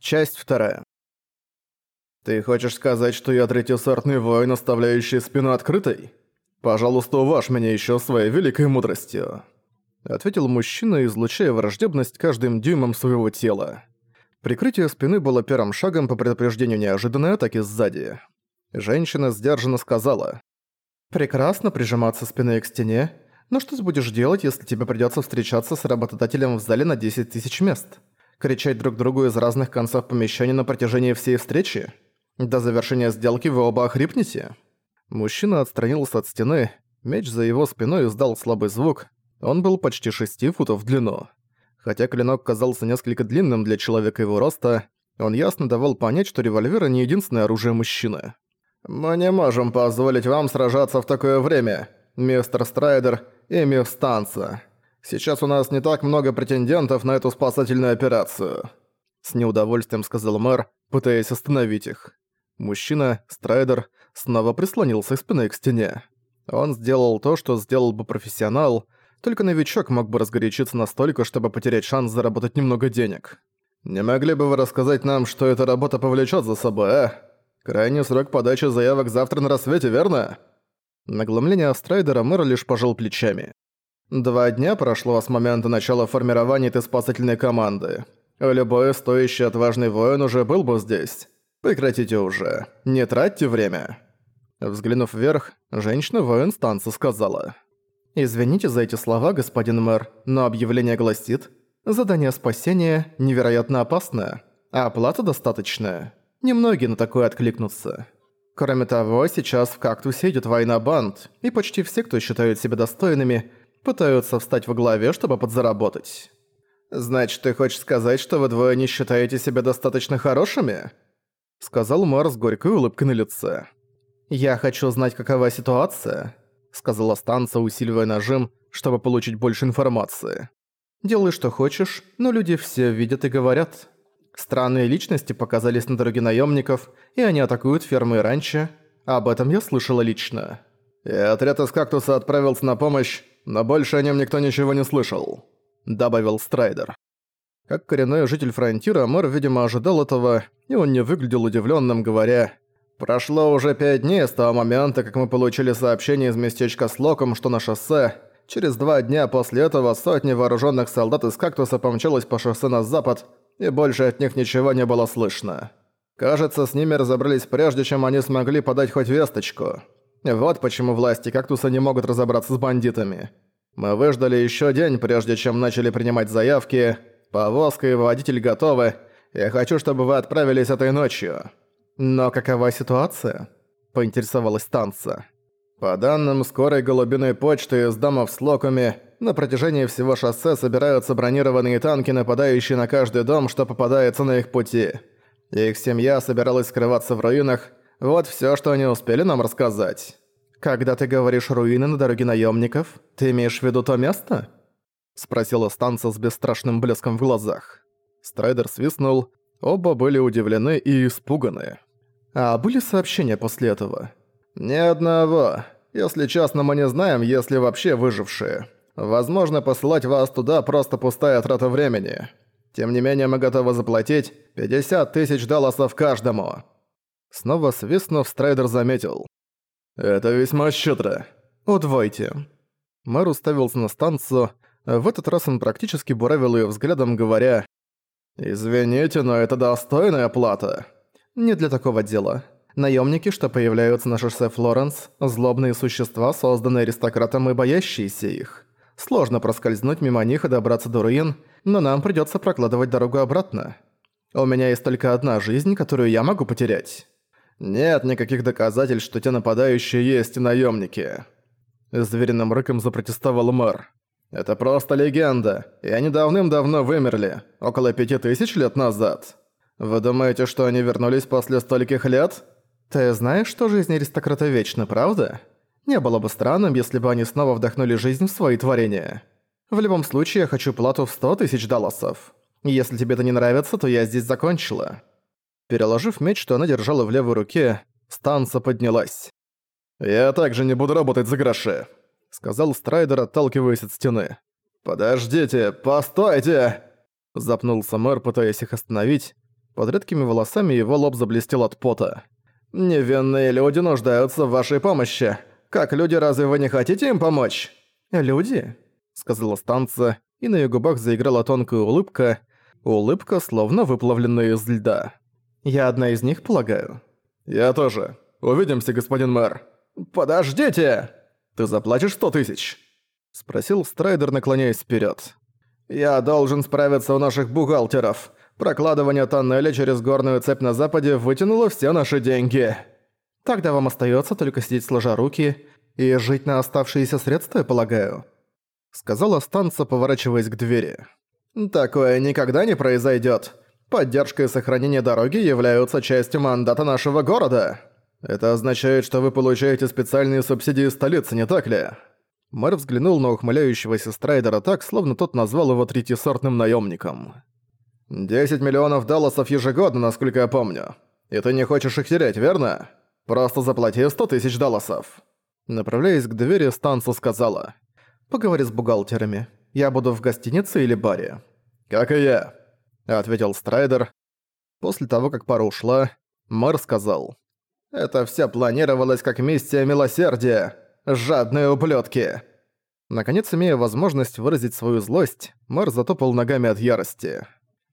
Часть вторая. «Ты хочешь сказать, что я третьесортный воин, оставляющий спину открытой? Пожалуйста, уважь меня еще своей великой мудростью», — ответил мужчина, излучая враждебность каждым дюймом своего тела. Прикрытие спины было первым шагом по предупреждению неожиданной атаки сзади. Женщина сдержанно сказала. «Прекрасно прижиматься спиной к стене, но что ты будешь делать, если тебе придётся встречаться с работодателем в зале на 10 тысяч мест? Кричать друг другу из разных концов помещения на протяжении всей встречи? До завершения сделки вы оба охрипнете?» Мужчина отстранился от стены, меч за его спиной издал слабый звук, он был почти 6 футов в длину. Хотя клинок казался несколько длинным для человека его роста, он ясно давал понять, что револьвер не единственное оружие мужчины. «Мы не можем позволить вам сражаться в такое время, мистер Страйдер и мисс Станца. Сейчас у нас не так много претендентов на эту спасательную операцию», с неудовольствием сказал мэр, пытаясь остановить их. Мужчина, Страйдер, снова прислонился спиной к стене. Он сделал то, что сделал бы профессионал, только новичок мог бы разгорячиться настолько, чтобы потерять шанс заработать немного денег. «Не могли бы вы рассказать нам, что эта работа повлечет за собой, а? Крайний срок подачи заявок завтра на рассвете, верно?» Нагломление Страйдера мэр лишь пожал плечами. «Два дня прошло с момента начала формирования этой спасательной команды. Любой стоящий отважный воин уже был бы здесь. Прекратите уже. Не тратьте время». Взглянув вверх, женщина-воин станции сказала. «Извините за эти слова, господин мэр, но объявление гласит, задание спасения невероятно опасное, а оплата достаточная. Немногие на такое откликнутся. Кроме того, сейчас в кактусе идет война банд, и почти все, кто считают себя достойными, пытаются встать во главе, чтобы подзаработать. Значит, ты хочешь сказать, что вы двое не считаете себя достаточно хорошими?» Сказал мэр с горькой улыбкой на лице. «Я хочу знать, какова ситуация», сказала станция, усиливая нажим, чтобы получить больше информации. «Делай, что хочешь, но люди все видят и говорят. Странные личности показались на дороге наемников, и они атакуют фермы, ранчо. Об этом я слышала лично». «И отряд из кактуса отправился на помощь, но больше о нем никто ничего не слышал», — добавил Страйдер. Как коренной житель Фронтира, мэр, видимо, ожидал этого, и он не выглядел удивленным, говоря Прошло уже пять дней с того момента, как мы получили сообщение из местечка Слоком, что на шоссе. Через два дня после этого сотни вооруженных солдат из кактуса помчалась по шоссе на запад, и больше от них ничего не было слышно. Кажется, с ними разобрались прежде, чем они смогли подать хоть весточку. Вот почему власти кактуса не могут разобраться с бандитами. Мы выждали еще день, прежде чем начали принимать заявки. Повозка и водитель готовы. Я хочу, чтобы вы отправились этой ночью. «Но какова ситуация?» – поинтересовалась танца. «По данным скорой голубиной почты из домов с локами, на протяжении всего шоссе собираются бронированные танки, нападающие на каждый дом, что попадается на их пути. Их семья собиралась скрываться в руинах, вот всё, что они успели нам рассказать. Когда ты говоришь «руины на дороге наёмников», ты имеешь в виду то место?» Спросила станция с бесстрашным блеском в глазах. Страйдер свистнул, оба были удивлены и испуганы. А были сообщения после этого? Ни одного. Если честно, мы не знаем, есть ли вообще выжившие. Возможно, посылать вас туда просто пустая трата времени. Тем не менее, мы готовы заплатить 50 тысяч долларов каждому». Снова свистнув, Страйдер заметил. «Это весьма щедро. Удвойте». Мэр уставился на станцию. В этот раз он практически буравил ее взглядом, говоря «Извините, но это достойная плата». Не для такого дела. Наемники, что появляются на шоссе Флоренс, злобные существа, созданные аристократом и боящиеся их. Сложно проскользнуть мимо них и добраться до руин, но нам придется прокладывать дорогу обратно. У меня есть только одна жизнь, которую я могу потерять. Нет никаких доказательств, что те нападающие есть наемники. Звериным рыком запротестовал мэр. Это просто легенда, и они давным-давно вымерли, около пяти тысяч лет назад. Вы думаете, что они вернулись после стольких лет? Ты знаешь, что жизнь аристократа вечна, правда? Не было бы странным, если бы они снова вдохнули жизнь в свои творения. В любом случае, я хочу плату в 100 тысяч долларов. Если тебе это не нравится, то я здесь закончила». Переложив меч, что она держала в левой руке, станца поднялась. «Я также не буду работать за гроши», — сказал Страйдер, отталкиваясь от стены. «Подождите, постойте!» Запнулся мэр, пытаясь их остановить, Под редкими волосами его лоб заблестел от пота. «Невинные люди нуждаются в вашей помощи. Как люди, разве вы не хотите им помочь?» «Люди?» — сказала станция, и на её губах заиграла тонкая улыбка, улыбка, словно выплавленная из льда. «Я одна из них, полагаю?» «Я тоже. Увидимся, господин мэр». «Подождите!» «Ты заплатишь сто тысяч?» — спросил Страйдер, наклоняясь вперед. «Я должен справиться у наших бухгалтеров. Прокладывание тоннеля через горную цепь на западе вытянуло все наши деньги. Тогда вам остается только сидеть сложа руки и жить на оставшиеся средства, я полагаю», — сказала станция, поворачиваясь к двери. «Такое никогда не произойдет. Поддержка и сохранение дороги являются частью мандата нашего города. Это означает, что вы получаете специальные субсидии столицы, не так ли?» Мэр взглянул на ухмыляющегося Страйдера так, словно тот назвал его третьесортным наемником. «Десять миллионов долларов ежегодно, насколько я помню. И ты не хочешь их терять, верно? Просто заплати сто тысяч долларов». Направляясь к двери, Станса сказала. «Поговори с бухгалтерами. Я буду в гостинице или баре». «Как и я», — ответил Страйдер. После того, как пара ушла, мэр сказал. «Это все планировалось как миссия милосердия. Жадные ублюдки!» Наконец, имея возможность выразить свою злость, мэр затопал ногами от ярости.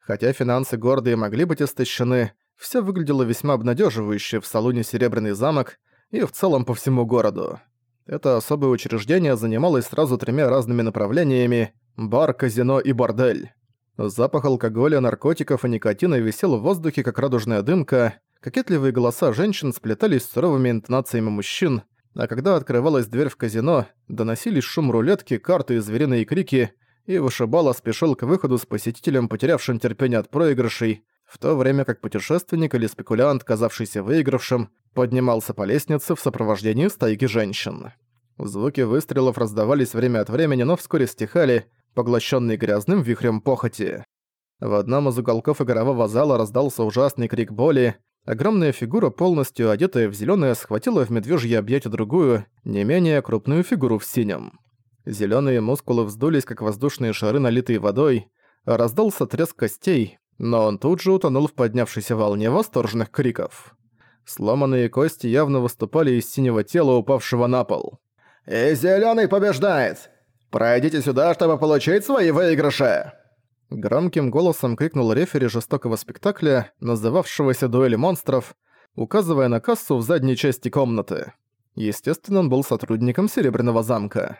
Хотя финансы гордые могли быть истощены, все выглядело весьма обнадеживающе в салоне «Серебряный замок» и в целом по всему городу. Это особое учреждение занималось сразу тремя разными направлениями – бар, казино и бордель. Запах алкоголя, наркотиков и никотина висел в воздухе, как радужная дымка, кокетливые голоса женщин сплетались с суровыми интонациями мужчин – а когда открывалась дверь в казино, доносились шум рулетки, карты и звериные крики, и вышибала спешил к выходу с посетителем, потерявшим терпение от проигрышей, в то время как путешественник или спекулянт, казавшийся выигравшим, поднимался по лестнице в сопровождении стайки женщин. Звуки выстрелов раздавались время от времени, но вскоре стихали, поглощенные грязным вихрем похоти. В одном из уголков игрового зала раздался ужасный крик боли, Огромная фигура, полностью одетая в зелёное, схватила в медвежье объятие другую, не менее крупную фигуру в синем. Зелёные мускулы вздулись, как воздушные шары, налитые водой. Раздался треск костей, но он тут же утонул в поднявшейся волне восторженных криков. Сломанные кости явно выступали из синего тела, упавшего на пол. «И зелёный побеждает! Пройдите сюда, чтобы получить свои выигрыши!» Громким голосом крикнул рефери жестокого спектакля, называвшегося «Дуэли монстров», указывая на кассу в задней части комнаты. Естественно, он был сотрудником Серебряного замка.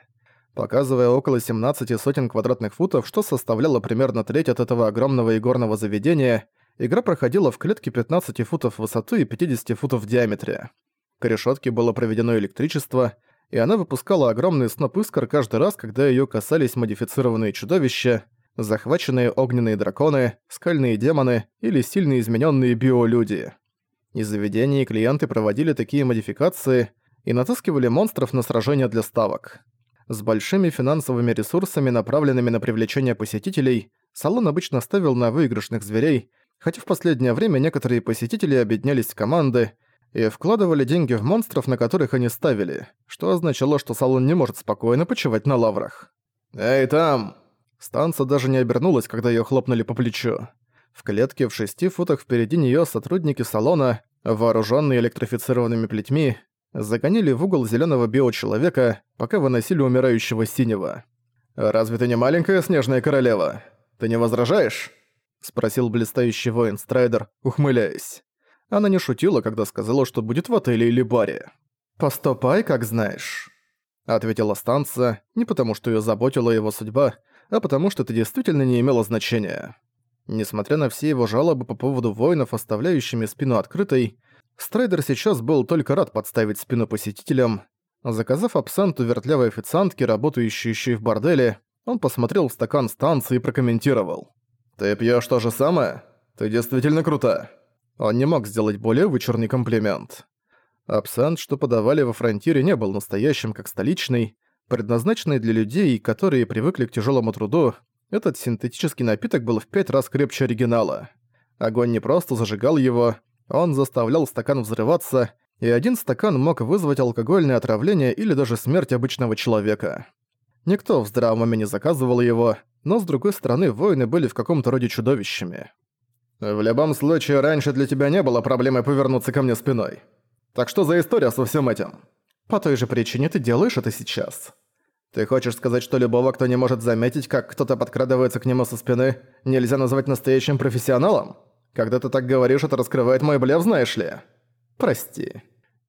Показывая около 17 сотен квадратных футов, что составляло примерно треть от этого огромного игорного заведения, игра проходила в клетке 15 футов в высоту и 50 футов в диаметре. К решетке было проведено электричество, и она выпускала огромный сноп искр каждый раз, когда ее касались модифицированные чудовища, захваченные огненные драконы, скальные демоны или сильно измененные биолюди. Из заведений клиенты проводили такие модификации и натаскивали монстров на сражения для ставок. С большими финансовыми ресурсами, направленными на привлечение посетителей, салон обычно ставил на выигрышных зверей, хотя в последнее время некоторые посетители объединялись в команды и вкладывали деньги в монстров, на которых они ставили, что означало, что салон не может спокойно почивать на лаврах. «Эй, там!» Станция даже не обернулась, когда её хлопнули по плечу. В клетке в шести футах впереди неё сотрудники салона, вооружённые электрифицированными плетьми, загонили в угол зелёного биочеловека, пока выносили умирающего синего. «Разве ты не маленькая снежная королева? Ты не возражаешь?» — спросил блистающий воин Страйдер, ухмыляясь. Она не шутила, когда сказала, что будет в отеле или баре. «Поступай, как знаешь», — ответила станция, не потому что её заботила его судьба, а потому что это действительно не имело значения. Несмотря на все его жалобы по поводу воинов, оставляющими спину открытой, Страйдер сейчас был только рад подставить спину посетителям. Заказав абсенту вертлявой официантки, работающей еще и в борделе, он посмотрел в стакан станции и прокомментировал. «Ты пьешь то же самое? Ты действительно крута». Он не мог сделать более вычурный комплимент. Абсент, что подавали во фронтире, не был настоящим, как столичный, Предназначенный для людей, которые привыкли к тяжелому труду, этот синтетический напиток был в пять раз крепче оригинала. Огонь не просто зажигал его, он заставлял стакан взрываться, и один стакан мог вызвать алкогольное отравление или даже смерть обычного человека. Никто в здравом уме не заказывал его, но с другой стороны воины были в каком-то роде чудовищами. В любом случае, раньше для тебя не было проблемой повернуться ко мне спиной. Так что за история со всем этим? По той же причине ты делаешь это сейчас. Ты хочешь сказать, что любого, кто не может заметить, как кто-то подкрадывается к нему со спины, нельзя назвать настоящим профессионалом? Когда ты так говоришь, это раскрывает мой блеф, знаешь ли? Прости.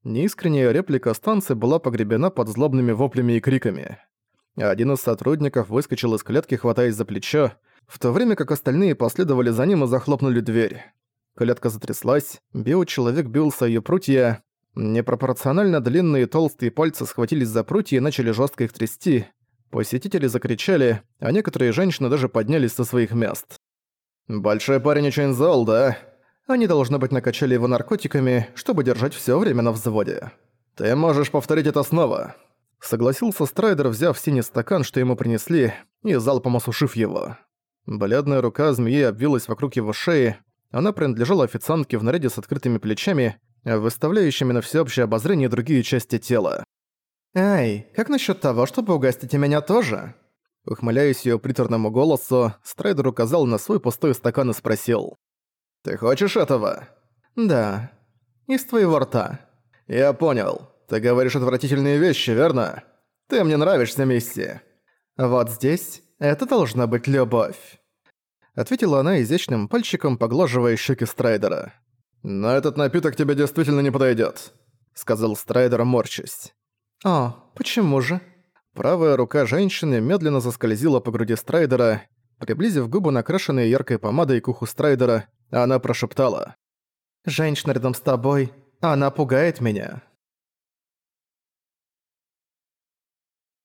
Неискренняя реплика станции была погребена под злобными воплями и криками. Один из сотрудников выскочил из клетки, хватаясь за плечо, в то время как остальные последовали за ним и захлопнули дверь. Клетка затряслась, биочеловек бился ее прутья, непропорционально длинные толстые пальцы схватились за прутья и начали жестко их трясти. Посетители закричали, а некоторые женщины даже поднялись со своих мест. «Большой парень очень зол, да?» Они, должно быть, накачали его наркотиками, чтобы держать все время на взводе. «Ты можешь повторить это снова», — согласился Страйдер, взяв синий стакан, что ему принесли, и залпом осушив его. Бледная рука змеи обвилась вокруг его шеи, она принадлежала официантке в наряде с открытыми плечами, выставляющими на всеобщее обозрение другие части тела. «Эй, как насчет того, чтобы угостить меня тоже?» Ухмыляясь ее приторному голосу, Страйдер указал на свой пустой стакан и спросил. «Ты хочешь этого?» «Да. Из твоего рта». «Я понял. Ты говоришь отвратительные вещи, верно? Ты мне нравишься, Мисси». «Вот здесь это должна быть любовь», — ответила она изящным пальчиком, поглаживая щеки Страйдера. «Но этот напиток тебе действительно не подойдет, сказал Страйдер, морщась. «О, почему же?» Правая рука женщины медленно заскользила по груди Страйдера, приблизив губы, накрашенные яркой помадой к уху Страйдера, она прошептала. «Женщина рядом с тобой, она пугает меня».